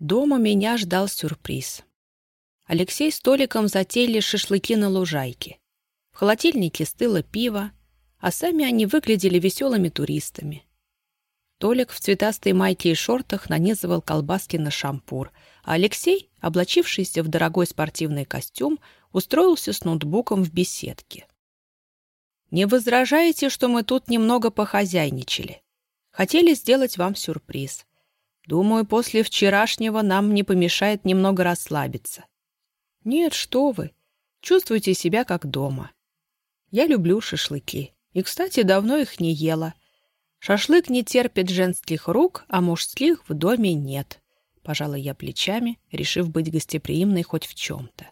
Дома меня ждал сюрприз. Алексей с Толиком затеяли шашлыки на лужайке. В холодильнике стыло пиво, а сами они выглядели веселыми туристами. Толик в цветастой майке и шортах нанизывал колбаски на шампур, а Алексей, облачившийся в дорогой спортивный костюм, устроился с ноутбуком в беседке. «Не возражаете, что мы тут немного похозяйничали? Хотели сделать вам сюрприз. Думаю, после вчерашнего нам не помешает немного расслабиться. Нет, что вы. Чувствуйте себя как дома. Я люблю шашлыки. И, кстати, давно их не ела. Шашлык не терпит женских рук, а мужских в доме нет. Пожала я плечами, решив быть гостеприимной хоть в чем-то.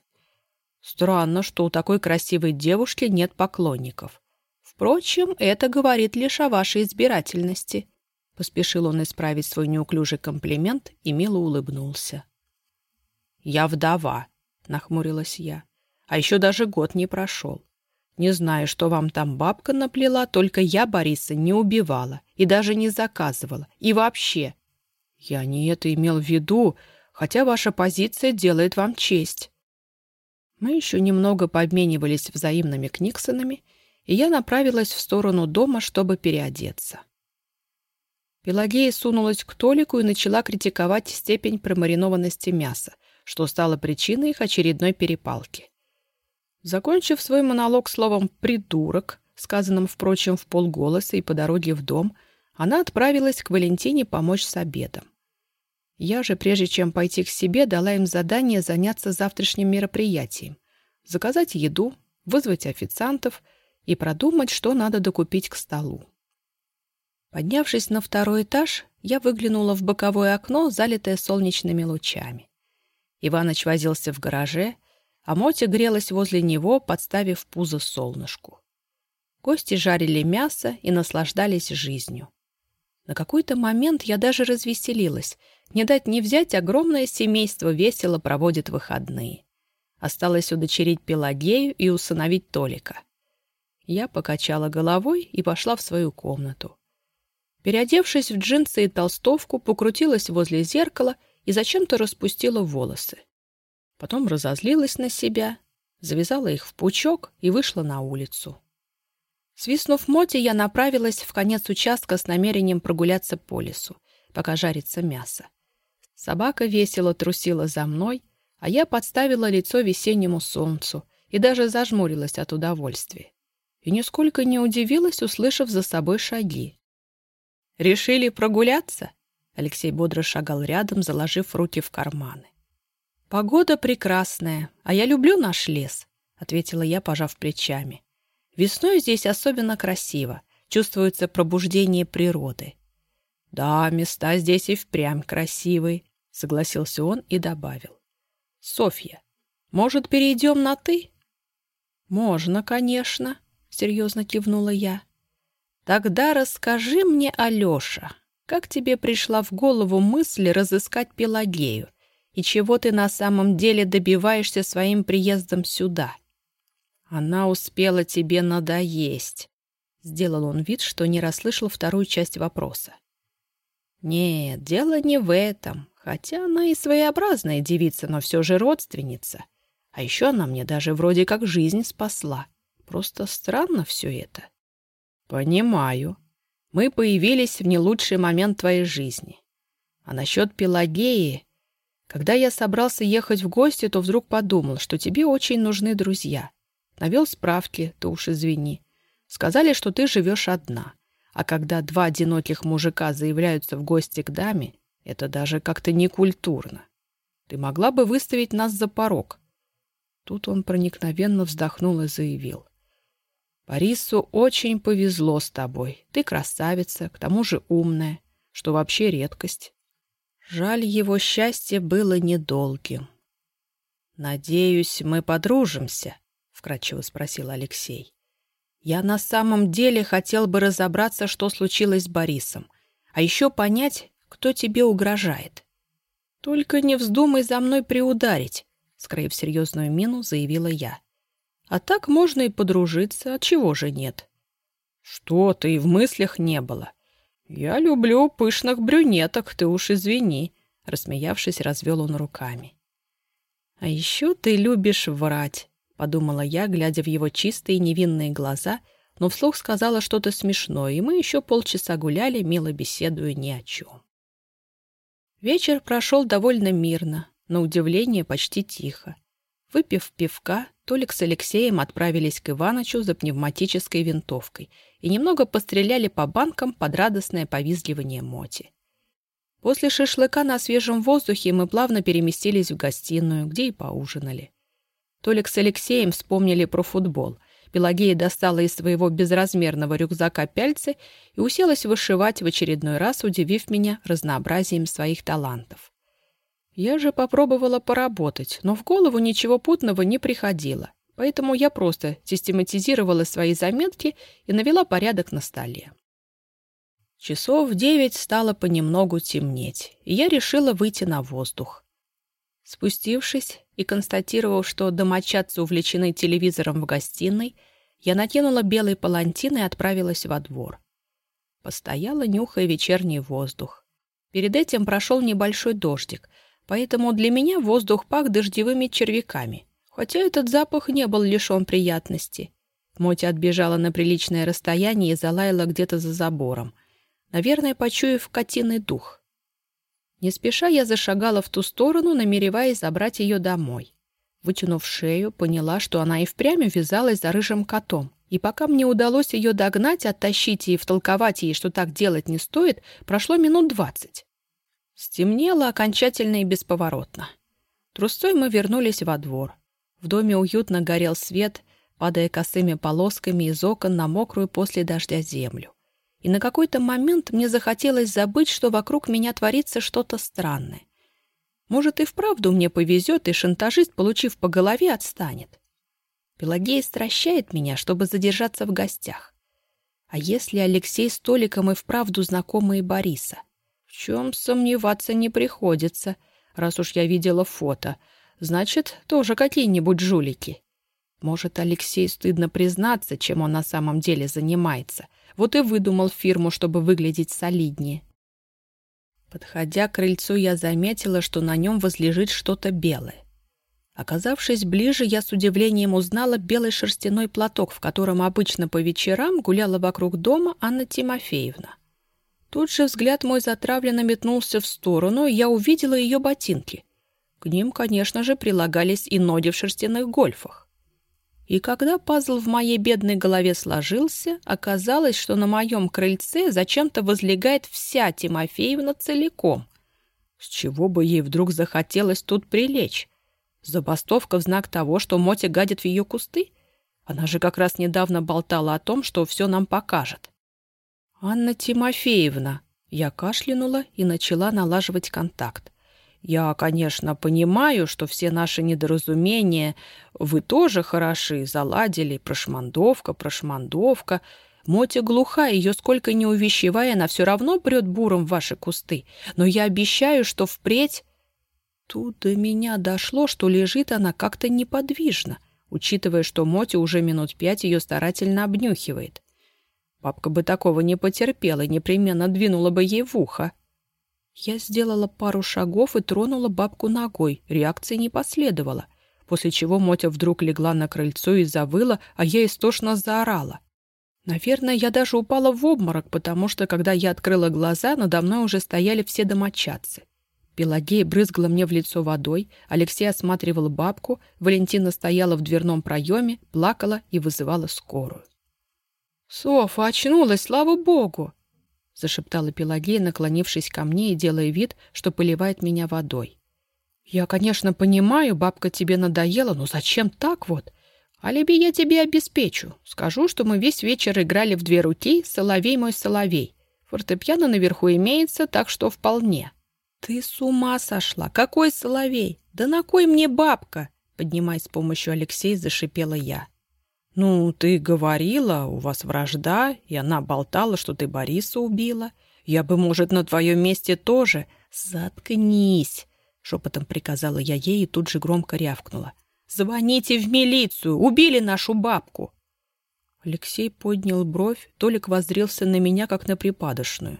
Странно, что у такой красивой девушки нет поклонников. Впрочем, это говорит лишь о вашей избирательности. Поспешил он исправить свой неуклюжий комплимент и мило улыбнулся. «Я вдова», — нахмурилась я. «А еще даже год не прошел. Не знаю, что вам там бабка наплела, только я Бориса не убивала и даже не заказывала. И вообще...» «Я не это имел в виду, хотя ваша позиция делает вам честь». Мы еще немного пообменивались взаимными книксонами, и я направилась в сторону дома, чтобы переодеться. Пелагея сунулась к Толику и начала критиковать степень промаринованности мяса, что стало причиной их очередной перепалки. Закончив свой монолог словом «придурок», сказанным, впрочем, в полголоса и по дороге в дом, она отправилась к Валентине помочь с обедом. Я же, прежде чем пойти к себе, дала им задание заняться завтрашним мероприятием, заказать еду, вызвать официантов и продумать, что надо докупить к столу. Поднявшись на второй этаж, я выглянула в боковое окно, залитое солнечными лучами. Иваныч возился в гараже, а Мотя грелась возле него, подставив пузо солнышку. Гости жарили мясо и наслаждались жизнью. На какой-то момент я даже развеселилась. Не дать не взять, огромное семейство весело проводит выходные. Осталось удочерить Пелагею и усыновить Толика. Я покачала головой и пошла в свою комнату. Переодевшись в джинсы и толстовку, покрутилась возле зеркала и зачем-то распустила волосы. Потом разозлилась на себя, завязала их в пучок и вышла на улицу. Свистнув моти, я направилась в конец участка с намерением прогуляться по лесу, пока жарится мясо. Собака весело трусила за мной, а я подставила лицо весеннему солнцу и даже зажмурилась от удовольствия. И нисколько не удивилась, услышав за собой шаги. «Решили прогуляться?» Алексей бодро шагал рядом, заложив руки в карманы. «Погода прекрасная, а я люблю наш лес», — ответила я, пожав плечами. «Весной здесь особенно красиво, чувствуется пробуждение природы». «Да, места здесь и впрямь красивые», — согласился он и добавил. «Софья, может, перейдем на «ты»?» «Можно, конечно», — серьезно кивнула я. Тогда расскажи мне, Алёша, как тебе пришла в голову мысль разыскать Пелагею и чего ты на самом деле добиваешься своим приездом сюда? Она успела тебе надоесть. Сделал он вид, что не расслышал вторую часть вопроса. Нет, дело не в этом, хотя она и своеобразная девица, но все же родственница. А еще она мне даже вроде как жизнь спасла. Просто странно все это. «Понимаю. Мы появились в не лучший момент твоей жизни. А насчет Пелагеи... Когда я собрался ехать в гости, то вдруг подумал, что тебе очень нужны друзья. Навел справки, ты уж извини. Сказали, что ты живешь одна. А когда два одиноких мужика заявляются в гости к даме, это даже как-то некультурно. Ты могла бы выставить нас за порог. Тут он проникновенно вздохнул и заявил. Борису очень повезло с тобой. Ты красавица, к тому же умная, что вообще редкость. Жаль, его счастье было недолгим. «Надеюсь, мы подружимся?» — вкратчиво спросил Алексей. «Я на самом деле хотел бы разобраться, что случилось с Борисом, а еще понять, кто тебе угрожает. Только не вздумай за мной приударить», — скроив серьезную мину, заявила я. А так можно и подружиться, от чего же нет? Что-то и в мыслях не было. Я люблю пышных брюнеток, ты уж извини, Рассмеявшись, развел он руками. «А еще ты любишь врать», — подумала я, глядя в его чистые невинные глаза, но вслух сказала что-то смешное, и мы еще полчаса гуляли, мило беседуя ни о чем. Вечер прошел довольно мирно, на удивление почти тихо. Выпив пивка, Толик с Алексеем отправились к Иванычу за пневматической винтовкой и немного постреляли по банкам под радостное повизгивание Моти. После шашлыка на свежем воздухе мы плавно переместились в гостиную, где и поужинали. Толик с Алексеем вспомнили про футбол. Пелагея достала из своего безразмерного рюкзака пяльцы и уселась вышивать в очередной раз, удивив меня разнообразием своих талантов. Я же попробовала поработать, но в голову ничего путного не приходило, поэтому я просто систематизировала свои заметки и навела порядок на столе. Часов в девять стало понемногу темнеть, и я решила выйти на воздух. Спустившись и констатировав, что домочадцы увлечены телевизором в гостиной, я накинула белый палантин и отправилась во двор. Постояла, нюхая вечерний воздух. Перед этим прошел небольшой дождик, поэтому для меня воздух пах дождевыми червяками, хотя этот запах не был лишен приятности. Мотя отбежала на приличное расстояние и залаяла где-то за забором — наверное, почуяв котиный дух. Не спеша я зашагала в ту сторону, намереваясь забрать ее домой. Вытянув шею, поняла, что она и впрямь вязалась за рыжим котом. И пока мне удалось ее догнать, оттащить и втолковать ей, что так делать не стоит, прошло минут двадцать. Стемнело окончательно и бесповоротно. Трусцой мы вернулись во двор. В доме уютно горел свет, падая косыми полосками из окон на мокрую после дождя землю и на какой-то момент мне захотелось забыть, что вокруг меня творится что-то странное. Может, и вправду мне повезет, и шантажист, получив по голове, отстанет. Пелагея стращает меня, чтобы задержаться в гостях. А если Алексей с Толиком и вправду знакомые Бориса? В чем сомневаться не приходится, раз уж я видела фото. Значит, тоже какие-нибудь жулики. Может, Алексей стыдно признаться, чем он на самом деле занимается — вот и выдумал фирму, чтобы выглядеть солиднее. Подходя к крыльцу, я заметила, что на нем возлежит что-то белое. Оказавшись ближе, я с удивлением узнала белый шерстяной платок, в котором обычно по вечерам гуляла вокруг дома Анна Тимофеевна. Тут же взгляд мой затравленно метнулся в сторону, и я увидела ее ботинки. К ним, конечно же, прилагались и ноги в шерстяных гольфах. И когда пазл в моей бедной голове сложился, оказалось, что на моем крыльце зачем-то возлегает вся Тимофеевна целиком. С чего бы ей вдруг захотелось тут прилечь? Забастовка в знак того, что Мотя гадит в ее кусты? Она же как раз недавно болтала о том, что все нам покажет. «Анна Тимофеевна!» Я кашлянула и начала налаживать контакт. Я, конечно, понимаю, что все наши недоразумения вы тоже хороши, заладили, прошмандовка, прошмандовка. Мотя глуха, ее сколько не увещевая, она все равно прет буром в ваши кусты. Но я обещаю, что впредь... Тут до меня дошло, что лежит она как-то неподвижно, учитывая, что Мотя уже минут пять ее старательно обнюхивает. Папка бы такого не потерпела и непременно двинула бы ей в ухо. Я сделала пару шагов и тронула бабку ногой. Реакции не последовало. После чего Мотя вдруг легла на крыльцо и завыла, а я истошно заорала. Наверное, я даже упала в обморок, потому что, когда я открыла глаза, надо мной уже стояли все домочадцы. Пелагея брызгала мне в лицо водой, Алексей осматривал бабку, Валентина стояла в дверном проеме, плакала и вызывала скорую. «Софа очнулась, слава богу!» — зашептала Пелагея, наклонившись ко мне и делая вид, что поливает меня водой. «Я, конечно, понимаю, бабка тебе надоела, но зачем так вот? Алиби я тебе обеспечу. Скажу, что мы весь вечер играли в две руки «Соловей мой соловей». Фортепиано наверху имеется, так что вполне». «Ты с ума сошла! Какой соловей? Да на кой мне бабка?» Поднимаясь с помощью Алексея, зашипела я. «Ну, ты говорила, у вас вражда, и она болтала, что ты Бориса убила. Я бы, может, на твоем месте тоже...» «Заткнись!» — шепотом приказала я ей и тут же громко рявкнула. «Звоните в милицию! Убили нашу бабку!» Алексей поднял бровь, Толик воззрелся на меня, как на припадочную.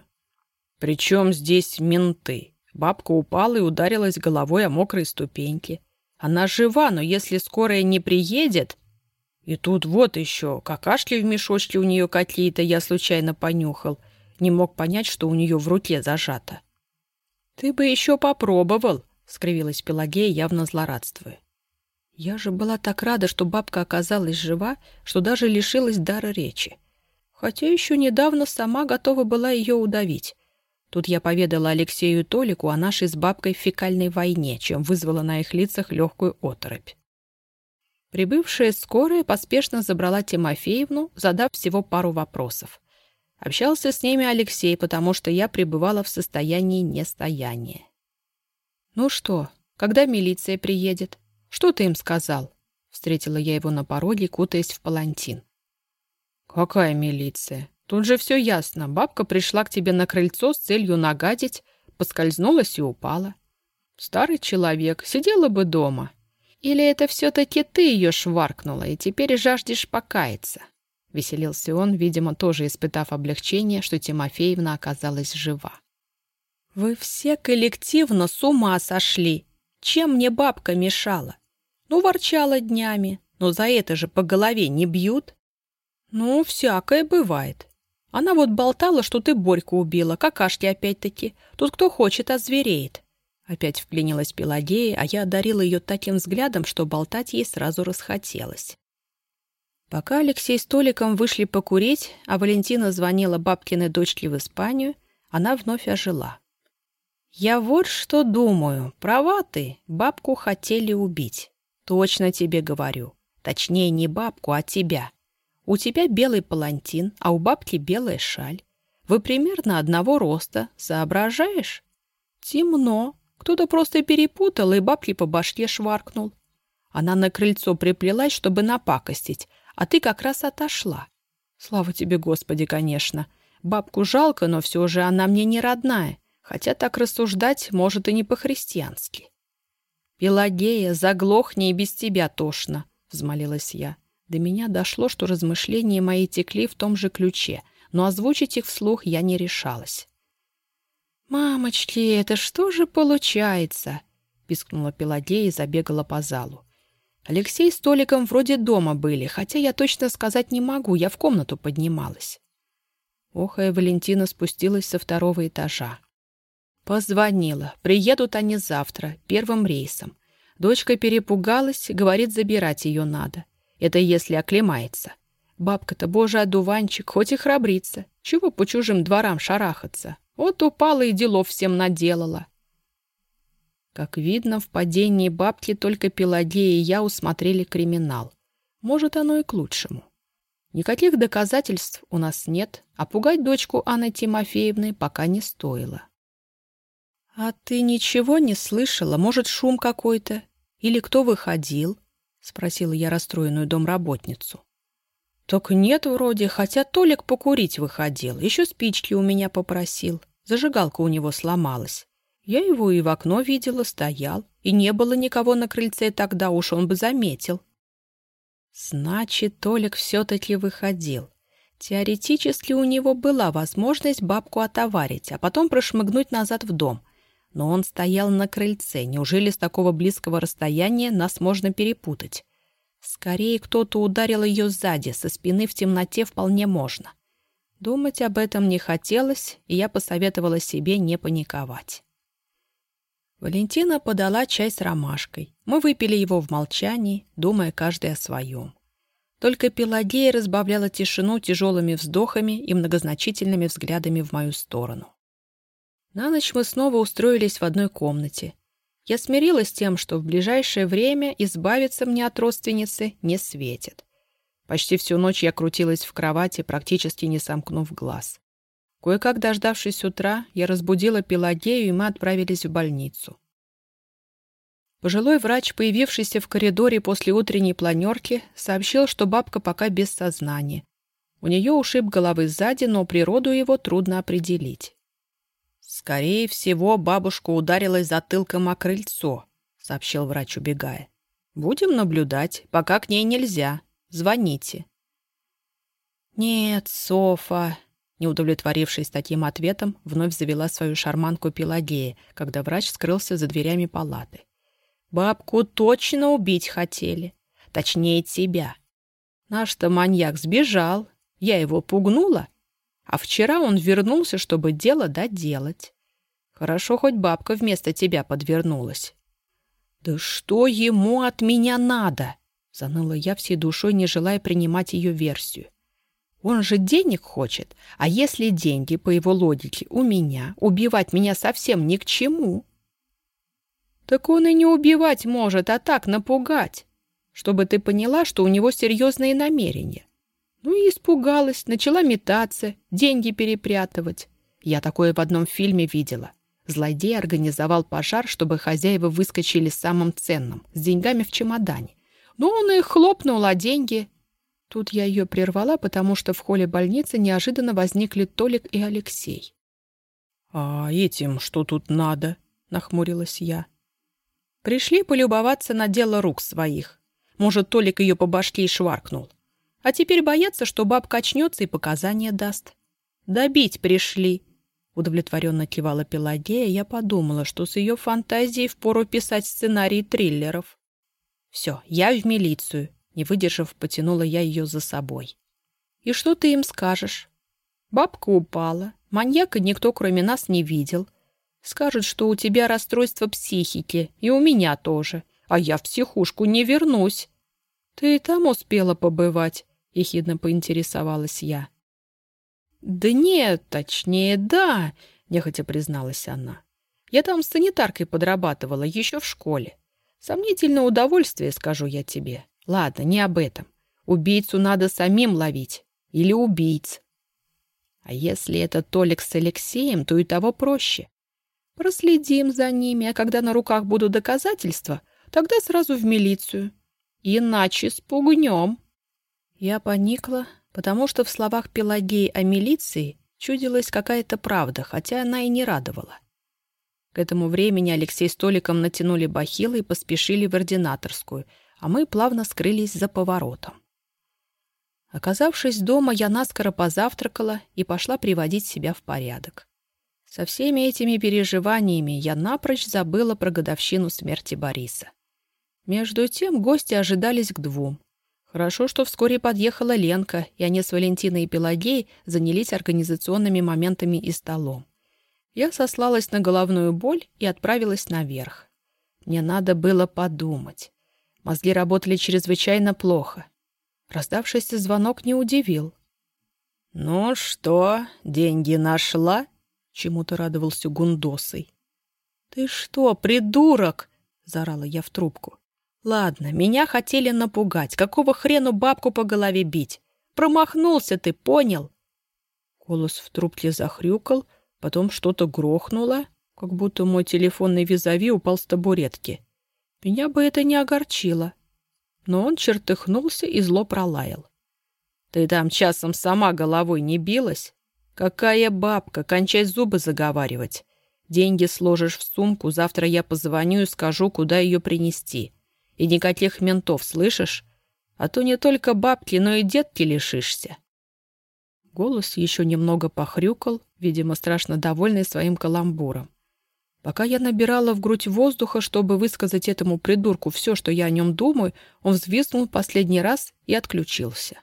«При чем здесь менты? Бабка упала и ударилась головой о мокрые ступеньки. Она жива, но если скорая не приедет... И тут вот еще, какашки в мешочке у нее какие-то я случайно понюхал. Не мог понять, что у нее в руке зажато. «Ты бы еще попробовал», — скривилась Пелагея, явно злорадствуя. Я же была так рада, что бабка оказалась жива, что даже лишилась дара речи. Хотя еще недавно сама готова была ее удавить. Тут я поведала Алексею Толику о нашей с бабкой фекальной войне, чем вызвала на их лицах легкую оторопь. Прибывшая скорая поспешно забрала Тимофеевну, задав всего пару вопросов. Общался с ними Алексей, потому что я пребывала в состоянии нестояния. «Ну что, когда милиция приедет? Что ты им сказал?» Встретила я его на пороге, кутаясь в палантин. «Какая милиция? Тут же все ясно. Бабка пришла к тебе на крыльцо с целью нагадить, поскользнулась и упала. Старый человек, сидела бы дома. Или это все-таки ты ее шваркнула и теперь жаждешь покаяться?» Веселился он, видимо, тоже испытав облегчение, что Тимофеевна оказалась жива. «Вы все коллективно с ума сошли. Чем мне бабка мешала? Ну, ворчала днями, но за это же по голове не бьют. Ну, всякое бывает. Она вот болтала, что ты Борьку убила, какашки опять-таки. Тут кто хочет, озвереет. Опять вклинилась Пелагея, а я одарила ее таким взглядом, что болтать ей сразу расхотелось. Пока Алексей с Толиком вышли покурить, а Валентина звонила бабкиной дочке в Испанию, она вновь ожила. «Я вот что думаю. Права ты. Бабку хотели убить. Точно тебе говорю. Точнее, не бабку, а тебя. У тебя белый палантин, а у бабки белая шаль. Вы примерно одного роста, соображаешь? Темно. Кто-то просто перепутал и бабки по башке шваркнул. Она на крыльцо приплелась, чтобы напакостить, а ты как раз отошла. Слава тебе, Господи, конечно. Бабку жалко, но все же она мне не родная, хотя так рассуждать может и не по-христиански. «Пелагея, заглохни и без тебя тошно», — взмолилась я. До меня дошло, что размышления мои текли в том же ключе, но озвучить их вслух я не решалась. «Мамочки, это что же получается?» — пискнула Пелагея и забегала по залу. Алексей с Толиком вроде дома были, хотя я точно сказать не могу, я в комнату поднималась. Охая Валентина спустилась со второго этажа. Позвонила. Приедут они завтра, первым рейсом. Дочка перепугалась, говорит, забирать ее надо. Это если оклемается. Бабка-то, боже, одуванчик, хоть и храбрится. Чего по чужим дворам шарахаться? Вот упала и делов всем наделала. Как видно, в падении бабки только Пелагея и я усмотрели криминал. Может, оно и к лучшему. Никаких доказательств у нас нет, а пугать дочку Анны Тимофеевны пока не стоило. «А ты ничего не слышала? Может, шум какой-то? Или кто выходил?» — спросила я расстроенную домработницу. «Так нет вроде, хотя Толик покурить выходил, еще спички у меня попросил. Зажигалка у него сломалась. Я его и в окно видела, стоял, и не было никого на крыльце тогда, уж он бы заметил». Значит, Толик все-таки выходил. Теоретически у него была возможность бабку отоварить, а потом прошмыгнуть назад в дом. Но он стоял на крыльце. Неужели с такого близкого расстояния нас можно перепутать? Скорее, кто-то ударил ее сзади, со спины в темноте вполне можно. Думать об этом не хотелось, и я посоветовала себе не паниковать. Валентина подала чай с ромашкой. Мы выпили его в молчании, думая каждый о своем. Только Пелагея разбавляла тишину тяжелыми вздохами и многозначительными взглядами в мою сторону. На ночь мы снова устроились в одной комнате. Я смирилась с тем, что в ближайшее время избавиться мне от родственницы не светит. Почти всю ночь я крутилась в кровати, практически не сомкнув глаз. Кое-как дождавшись утра, я разбудила Пелагею, и мы отправились в больницу. Пожилой врач, появившийся в коридоре после утренней планерки, сообщил, что бабка пока без сознания. У нее ушиб головы сзади, но природу его трудно определить. «Скорее всего, бабушка ударилась затылком о крыльцо», — сообщил врач, убегая. «Будем наблюдать, пока к ней нельзя. Звоните». «Нет, Софа», — Не удовлетворившись таким ответом, вновь завела свою шарманку Пелагея, когда врач скрылся за дверями палаты. «Бабку точно убить хотели. Точнее, тебя. Наш-то маньяк сбежал. Я его пугнула. А вчера он вернулся, чтобы дело доделать. Хорошо, хоть бабка вместо тебя подвернулась». «Да что ему от меня надо?» — заныла я всей душой, не желая принимать ее версию. Он же денег хочет, а если деньги, по его логике, у меня, убивать меня совсем ни к чему. Так он и не убивать может, а так напугать, чтобы ты поняла, что у него серьезные намерения. Ну и испугалась, начала метаться, деньги перепрятывать. Я такое в одном фильме видела. Злодей организовал пожар, чтобы хозяева выскочили самым ценным, с деньгами в чемодане. Ну, он их хлопнул, а деньги Тут я ее прервала, потому что в холле больницы неожиданно возникли Толик и Алексей. «А этим что тут надо?» — нахмурилась я. Пришли полюбоваться на дело рук своих. Может, Толик ее по башке и шваркнул. А теперь боятся, что бабка очнется и показания даст. «Добить пришли!» Удовлетворенно кивала Пелагея, я подумала, что с ее фантазией впору писать сценарий триллеров. «Все, я в милицию. Не выдержав, потянула я ее за собой. «И что ты им скажешь?» «Бабка упала. Маньяка никто, кроме нас, не видел. Скажут, что у тебя расстройство психики, и у меня тоже. А я в психушку не вернусь». «Ты и там успела побывать?» — ехидно поинтересовалась я. «Да нет, точнее, да», — нехотя призналась она. «Я там санитаркой подрабатывала еще в школе. Сомнительное удовольствие, скажу я тебе. Ладно, не об этом. Убийцу надо самим ловить. Или убийц. А если это Толик с Алексеем, то и того проще. Проследим за ними, а когда на руках будут доказательства, тогда сразу в милицию. Иначе спугнем. Я поникла, потому что в словах Пелагеи о милиции чудилась какая-то правда, хотя она и не радовала. Этому времени Алексей с Толиком натянули бахилы и поспешили в ординаторскую — а мы плавно скрылись за поворотом. Оказавшись дома, я наскоро позавтракала и пошла приводить себя в порядок. Со всеми этими переживаниями я напрочь забыла про годовщину смерти Бориса. Между тем гости ожидались к двум. Хорошо, что вскоре подъехала Ленка, и они с Валентиной и Пелагеей занялись организационными моментами и столом. Я сослалась на головную боль и отправилась наверх. Мне надо было подумать. Мозги работали чрезвычайно плохо. Раздавшийся звонок не удивил. «Ну что, деньги нашла?» — чему-то радовался Гундосый. «Ты что, придурок?» — заорала я в трубку. «Ладно, меня хотели напугать. Какого хрену бабку по голове бить? Промахнулся ты, понял?» Голос в трубке захрюкал, потом что-то грохнуло, как будто мой телефонный визави упал с табуретки. Меня бы это не огорчило. Но он чертыхнулся и зло пролаял. «Ты там часом сама головой не билась? Какая бабка, кончай зубы заговаривать. Деньги сложишь в сумку, завтра я позвоню и скажу, куда ее принести. И никаких ментов, слышишь? А то не только бабки, но и детки лишишься». Голос еще немного похрюкал, видимо, страшно довольный своим каламбуром. Пока я набирала в грудь воздуха, чтобы высказать этому придурку все, что я о нем думаю, он взвизгнул последний раз и отключился.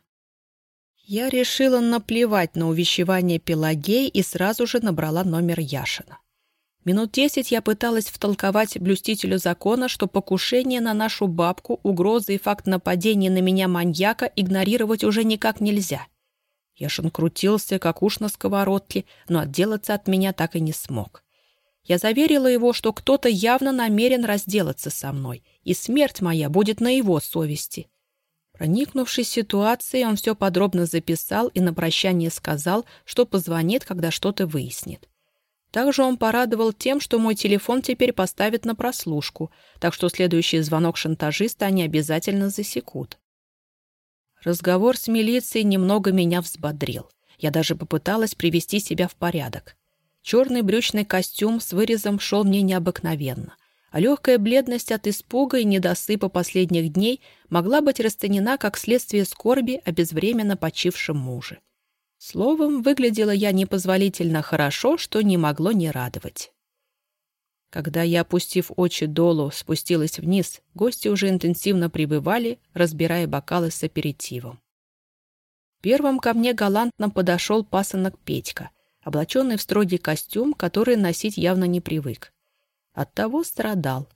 Я решила наплевать на увещевание Пелагеи и сразу же набрала номер Яшина. Минут десять я пыталась втолковать блюстителю закона, что покушение на нашу бабку, угрозы и факт нападения на меня маньяка игнорировать уже никак нельзя. Яшин крутился, как уж на сковородке, но отделаться от меня так и не смог. Я заверила его, что кто-то явно намерен разделаться со мной, и смерть моя будет на его совести. Проникнувшись ситуацией, он все подробно записал и на прощание сказал, что позвонит, когда что-то выяснит. Также он порадовал тем, что мой телефон теперь поставят на прослушку, так что следующий звонок шантажиста они обязательно засекут. Разговор с милицией немного меня взбодрил. Я даже попыталась привести себя в порядок. Черный брючный костюм с вырезом шел мне необыкновенно, а легкая бледность от испуга и недосыпа последних дней могла быть расценена как следствие скорби о безвременно почившем муже. Словом, выглядела я непозволительно хорошо, что не могло не радовать. Когда я, опустив очи долу, спустилась вниз, гости уже интенсивно прибывали, разбирая бокалы с аперитивом. Первым ко мне галантно подошел пасынок Петька, облаченный в строгий костюм, который носить явно не привык. Оттого страдал.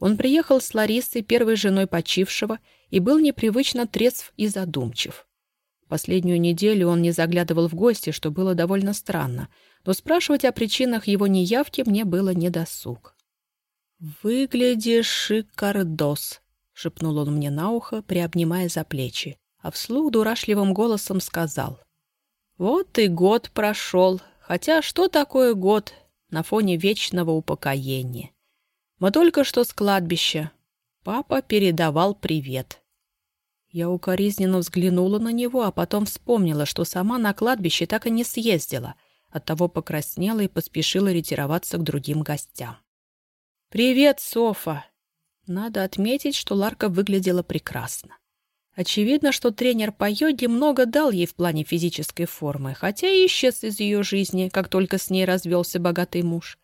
Он приехал с Ларисой, первой женой почившего, и был непривычно трезв и задумчив. Последнюю неделю он не заглядывал в гости, что было довольно странно, но спрашивать о причинах его неявки мне было недосуг. «Выглядишь шикардос», — шепнул он мне на ухо, приобнимая за плечи, а вслух дурашливым голосом сказал. «Вот и год прошел, хотя что такое год на фоне вечного упокоения? Мы только что с кладбища. Папа передавал привет». Я укоризненно взглянула на него, а потом вспомнила, что сама на кладбище так и не съездила, оттого покраснела и поспешила ретироваться к другим гостям. «Привет, Софа!» Надо отметить, что Ларка выглядела прекрасно. Очевидно, что тренер по йоге много дал ей в плане физической формы, хотя и исчез из ее жизни, как только с ней развелся богатый муж.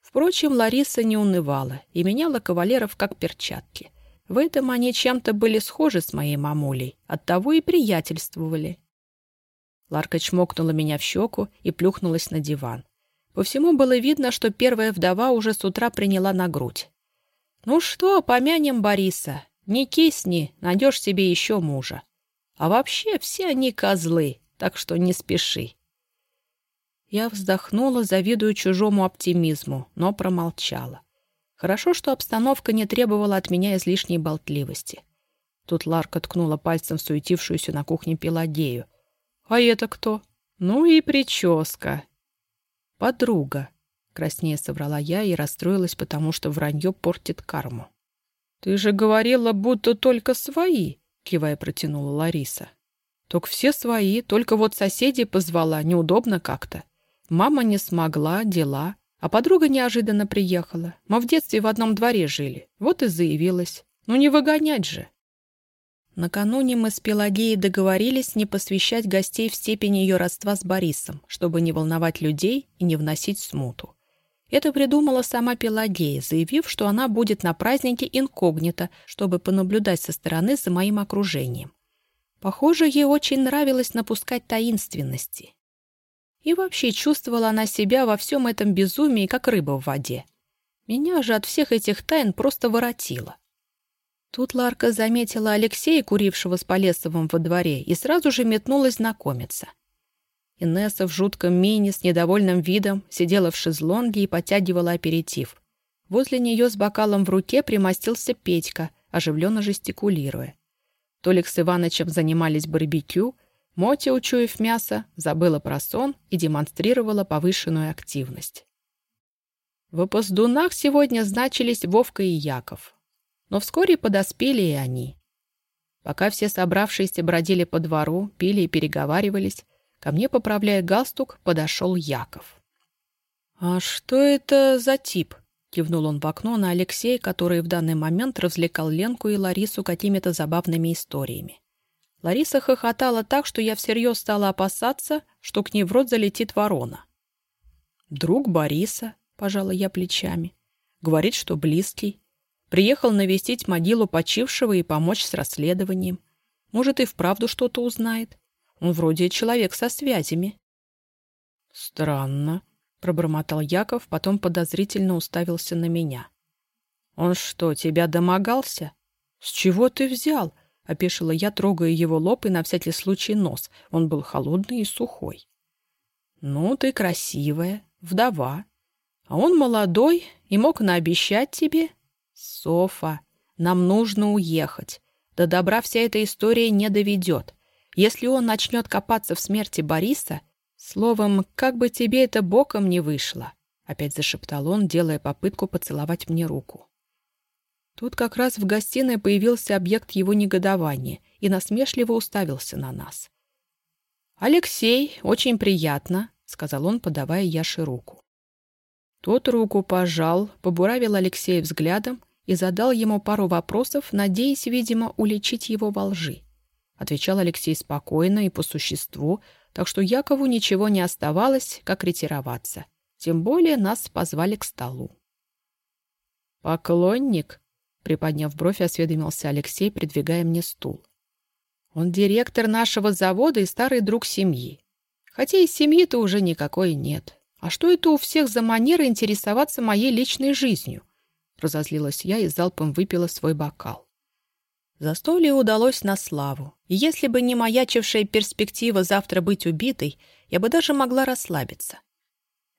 Впрочем, Лариса не унывала и меняла кавалеров как перчатки — в этом они чем-то были схожи с моей мамулей, оттого и приятельствовали. Ларка чмокнула меня в щеку и плюхнулась на диван. По всему было видно, что первая вдова уже с утра приняла на грудь. «Ну что, помянем Бориса. Не кисни, найдешь себе еще мужа. А вообще все они козлы, так что не спеши». Я вздохнула, завидуя чужому оптимизму, но промолчала. Хорошо, что обстановка не требовала от меня излишней болтливости. Тут Ларка ткнула пальцем в суетившуюся на кухне Пелагею. «А это кто?» «Ну и прическа». «Подруга», — краснее соврала я и расстроилась, потому что вранье портит карму. «Ты же говорила, будто только свои», — кивая протянула Лариса. «Только все свои, только вот соседей позвала, неудобно как-то. Мама не смогла, дела. А подруга неожиданно приехала. Мы в детстве в одном дворе жили. Вот и заявилась. Ну не выгонять же. Накануне мы с Пелагеей договорились не посвящать гостей в степени ее родства с Борисом, чтобы не волновать людей и не вносить смуту. Это придумала сама Пелагея, заявив, что она будет на празднике инкогнито, чтобы понаблюдать со стороны за моим окружением. Похоже, ей очень нравилось напускать таинственности. И вообще чувствовала она себя во всем этом безумии, как рыба в воде. Меня же от всех этих тайн просто воротило. Тут Ларка заметила Алексея, курившего с Полесовым во дворе, и сразу же метнулась знакомиться. Инесса в жутком мини с недовольным видом сидела в шезлонге и потягивала аперитив. Возле нее с бокалом в руке примостился Петька, оживленно жестикулируя. Толик с Иванычем занимались барбекю, Мотя, учуяв мясо, забыла про сон и демонстрировала повышенную активность. В опоздунах сегодня значились Вовка и Яков. Но вскоре подоспели и они. Пока все собравшиеся бродили по двору, пили и переговаривались, ко мне, поправляя галстук, подошел Яков. «А что это за тип?» — кивнул он в окно на Алексея, который в данный момент развлекал Ленку и Ларису какими-то забавными историями. Лариса хохотала так, что я всерьез стала опасаться, что к ней в рот залетит ворона. «Друг Бориса», — пожала я плечами, — говорит, что близкий. Приехал навестить могилу почившего и помочь с расследованием. Может, и вправду что-то узнает. Он вроде человек со связями. «Странно», — пробормотал Яков, потом подозрительно уставился на меня. «Он что, тебя домогался? С чего ты взял?» — опешила я, трогая его лоб и на всякий случай нос. Он был холодный и сухой. «Ну, ты красивая, вдова. А он молодой и мог наобещать тебе...» «Софа, нам нужно уехать. До добра вся эта история не доведет. Если он начнет копаться в смерти Бориса, словом, как бы тебе это боком не вышло», — опять зашептал он, делая попытку поцеловать мне руку. Тут как раз в гостиной появился объект его негодования и насмешливо уставился на нас. «Алексей, очень приятно», — сказал он, подавая Яше руку. Тот руку пожал, побуравил Алексея взглядом и задал ему пару вопросов, надеясь, видимо, уличить его во лжи. Отвечал Алексей спокойно и по существу, так что Якову ничего не оставалось, как ретироваться. Тем более нас позвали к столу. «Поклонник?» — приподняв бровь, осведомился Алексей, придвигая мне стул. «Он директор нашего завода и старый друг семьи. Хотя и семьи-то уже никакой нет. А что это у всех за манера интересоваться моей личной жизнью?» Разозлилась я и залпом выпила свой бокал. Застолье удалось на славу, и если бы не маячившая перспектива завтра быть убитой, я бы даже могла расслабиться.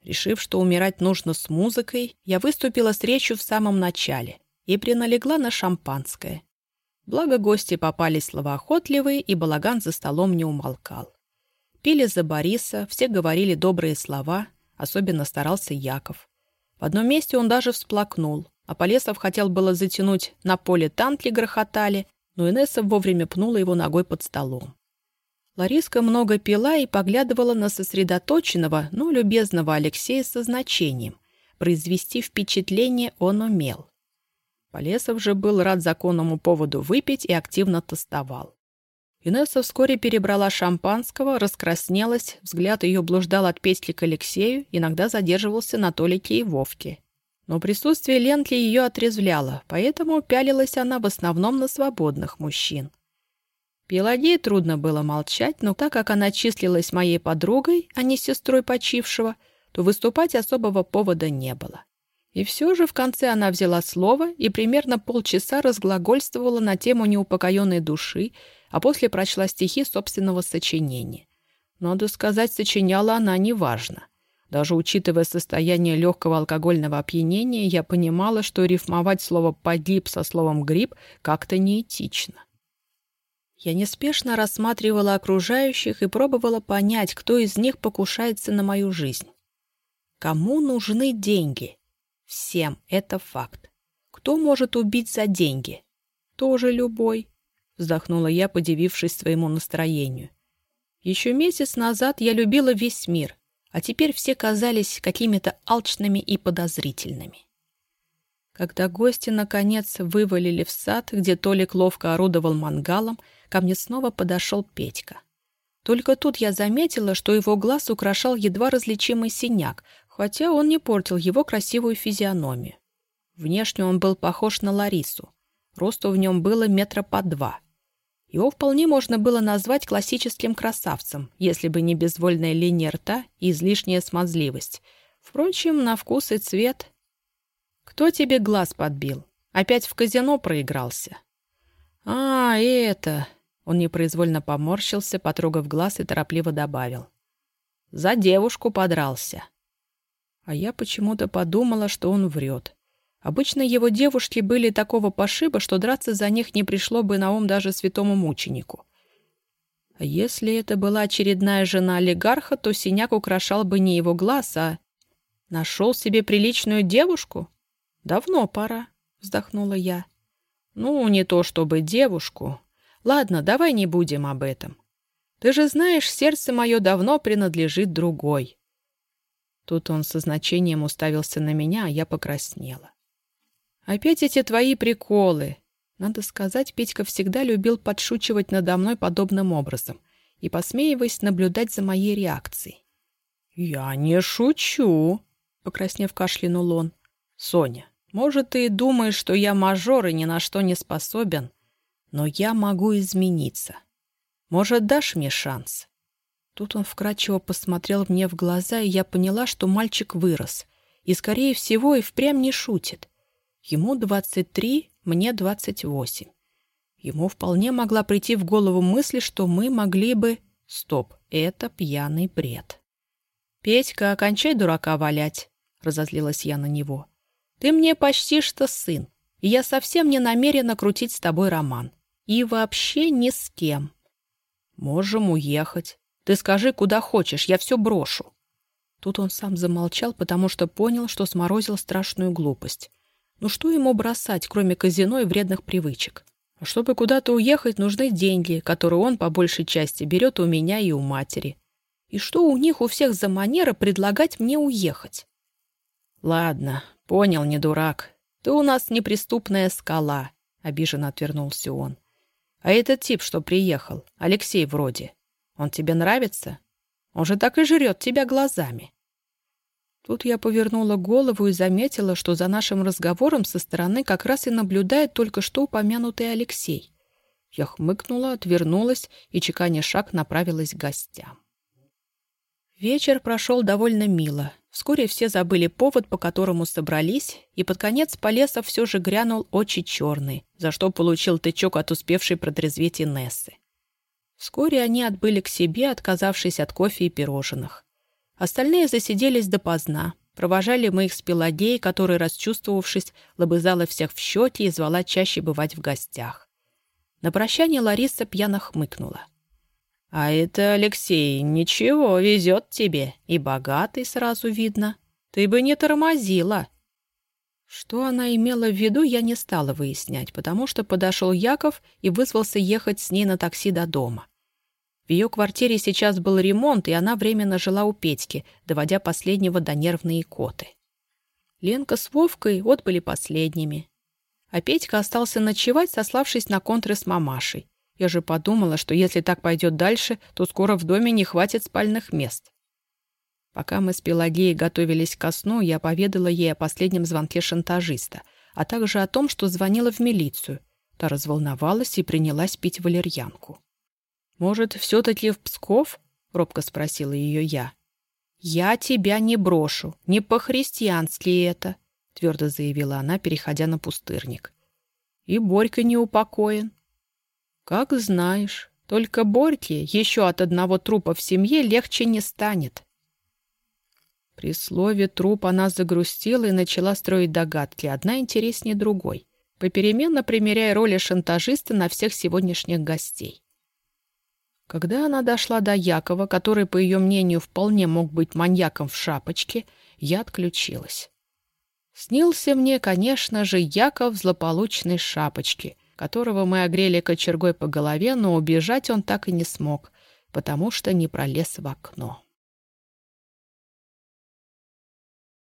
Решив, что умирать нужно с музыкой, я выступила с речью в самом начале и приналегла на шампанское. Благо гости попались словоохотливые, и балаган за столом не умолкал. Пили за Бориса, все говорили добрые слова, особенно старался Яков. В одном месте он даже всплакнул, а Полесов хотел было затянуть «на поле тантли грохотали», но Инесса вовремя пнула его ногой под столом. Лариска много пила и поглядывала на сосредоточенного, но любезного Алексея со значением. Произвести впечатление он умел. Полесов же был рад законному поводу выпить и активно тостовал. Инесса вскоре перебрала шампанского, раскраснелась, взгляд ее блуждал от Петли к Алексею, иногда задерживался на Толике и Вовке. Но присутствие Лентли ее отрезвляло, поэтому пялилась она в основном на свободных мужчин. Пелагее трудно было молчать, но так как она числилась моей подругой, а не сестрой почившего, то выступать особого повода не было. И все же в конце она взяла слово и примерно полчаса разглагольствовала на тему неупокоенной души, а после прочла стихи собственного сочинения. Надо сказать, сочиняла она неважно. Даже учитывая состояние легкого алкогольного опьянения, я понимала, что рифмовать слово «погиб» со словом «гриб» как-то неэтично. Я неспешно рассматривала окружающих и пробовала понять, кто из них покушается на мою жизнь. Кому нужны деньги? Всем, это факт. Кто может убить за деньги? Тоже любой, вздохнула я, подивившись своему настроению. Еще месяц назад я любила весь мир, а теперь все казались какими-то алчными и подозрительными. Когда гости, наконец, вывалили в сад, где Толик ловко орудовал мангалом, ко мне снова подошел Петька. Только тут я заметила, что его глаз украшал едва различимый синяк, хотя он не портил его красивую физиономию. Внешне он был похож на Ларису. Росту в нем было метра по два — его вполне можно было назвать классическим красавцем, если бы не безвольная линия рта и излишняя смазливость. Впрочем, на вкус и цвет. «Кто тебе глаз подбил? Опять в казино проигрался?» «А, это...» Он непроизвольно поморщился, потрогав глаз и торопливо добавил. «За девушку подрался». А я почему-то подумала, что он врет. Обычно его девушки были такого пошиба, что драться за них не пришло бы на ум даже святому мученику. А если это была очередная жена олигарха, то синяк украшал бы не его глаз, а... Нашел себе приличную девушку? Давно пора, вздохнула я. Ну, не то чтобы девушку. Ладно, давай не будем об этом. Ты же знаешь, сердце мое давно принадлежит другой. Тут он со значением уставился на меня, а я покраснела. Опять эти твои приколы. Надо сказать, Петька всегда любил подшучивать надо мной подобным образом и, посмеиваясь, наблюдать за моей реакцией. «Я не шучу», — покраснев кашлянул он. «Соня, может, ты и думаешь, что я мажор и ни на что не способен, но я могу измениться. Может, дашь мне шанс?» Тут он вкрадчиво посмотрел мне в глаза, и я поняла, что мальчик вырос и, скорее всего, и впрямь не шутит. Ему 23, мне 28. Ему вполне могла прийти в голову мысль, что мы могли бы... Стоп, это пьяный бред. «Петька, окончай дурака валять», — разозлилась я на него. «Ты мне почти что сын, и я совсем не намерена крутить с тобой роман. И вообще ни с кем. Можем уехать. Ты скажи, куда хочешь, я все брошу». Тут он сам замолчал, потому что понял, что сморозил страшную глупость. Ну что ему бросать, кроме казино и вредных привычек? А чтобы куда-то уехать, нужны деньги, которые он по большей части берет у меня и у матери. И что у них у всех за манера предлагать мне уехать? Ладно, понял, не дурак. Ты у нас неприступная скала, обиженно отвернулся он. А этот тип, что приехал, Алексей вроде, он тебе нравится? Он же так и жрет тебя глазами. Тут я повернула голову и заметила, что за нашим разговором со стороны как раз и наблюдает только что упомянутый Алексей. Я хмыкнула, отвернулась и, чеканя шаг, направилась к гостям. Вечер прошел довольно мило. Вскоре все забыли повод, по которому собрались, и под конец Полесов все же грянул очи черный, за что получил тычок от успевшей протрезветь Инессы. Вскоре они отбыли к себе, отказавшись от кофе и пирожных. Остальные засиделись допоздна. Провожали мы их с Пелагеей, которая, расчувствовавшись, лобызала всех в счете и звала чаще бывать в гостях. На прощание Лариса пьяно хмыкнула. «А это, Алексей, ничего, везет тебе. И богатый сразу видно. Ты бы не тормозила». Что она имела в виду, я не стала выяснять, потому что подошел Яков и вызвался ехать с ней на такси до дома. В ее квартире сейчас был ремонт, и она временно жила у Петьки, доводя последнего до нервной икоты. Ленка с Вовкой вот были последними. А Петька остался ночевать, сославшись на контры с мамашей. Я же подумала, что если так пойдет дальше, то скоро в доме не хватит спальных мест. Пока мы с Пелагеей готовились ко сну, я поведала ей о последнем звонке шантажиста, а также о том, что звонила в милицию. Та разволновалась и принялась пить валерьянку. «Может, все-таки в Псков?» — робко спросила ее я. «Я тебя не брошу. Не по-христиански это», — твердо заявила она, переходя на пустырник. «И Борька не упокоен». «Как знаешь. Только Борьке еще от одного трупа в семье легче не станет». При слове «труп» она загрустила и начала строить догадки, одна интереснее другой, попеременно примеряя роли шантажиста на всех сегодняшних гостей. Когда она дошла до Якова, который, по ее мнению, вполне мог быть маньяком в шапочке, я отключилась. Снился мне, конечно же, Яков в злополучной шапочке, которого мы огрели кочергой по голове, но убежать он так и не смог, потому что не пролез в окно.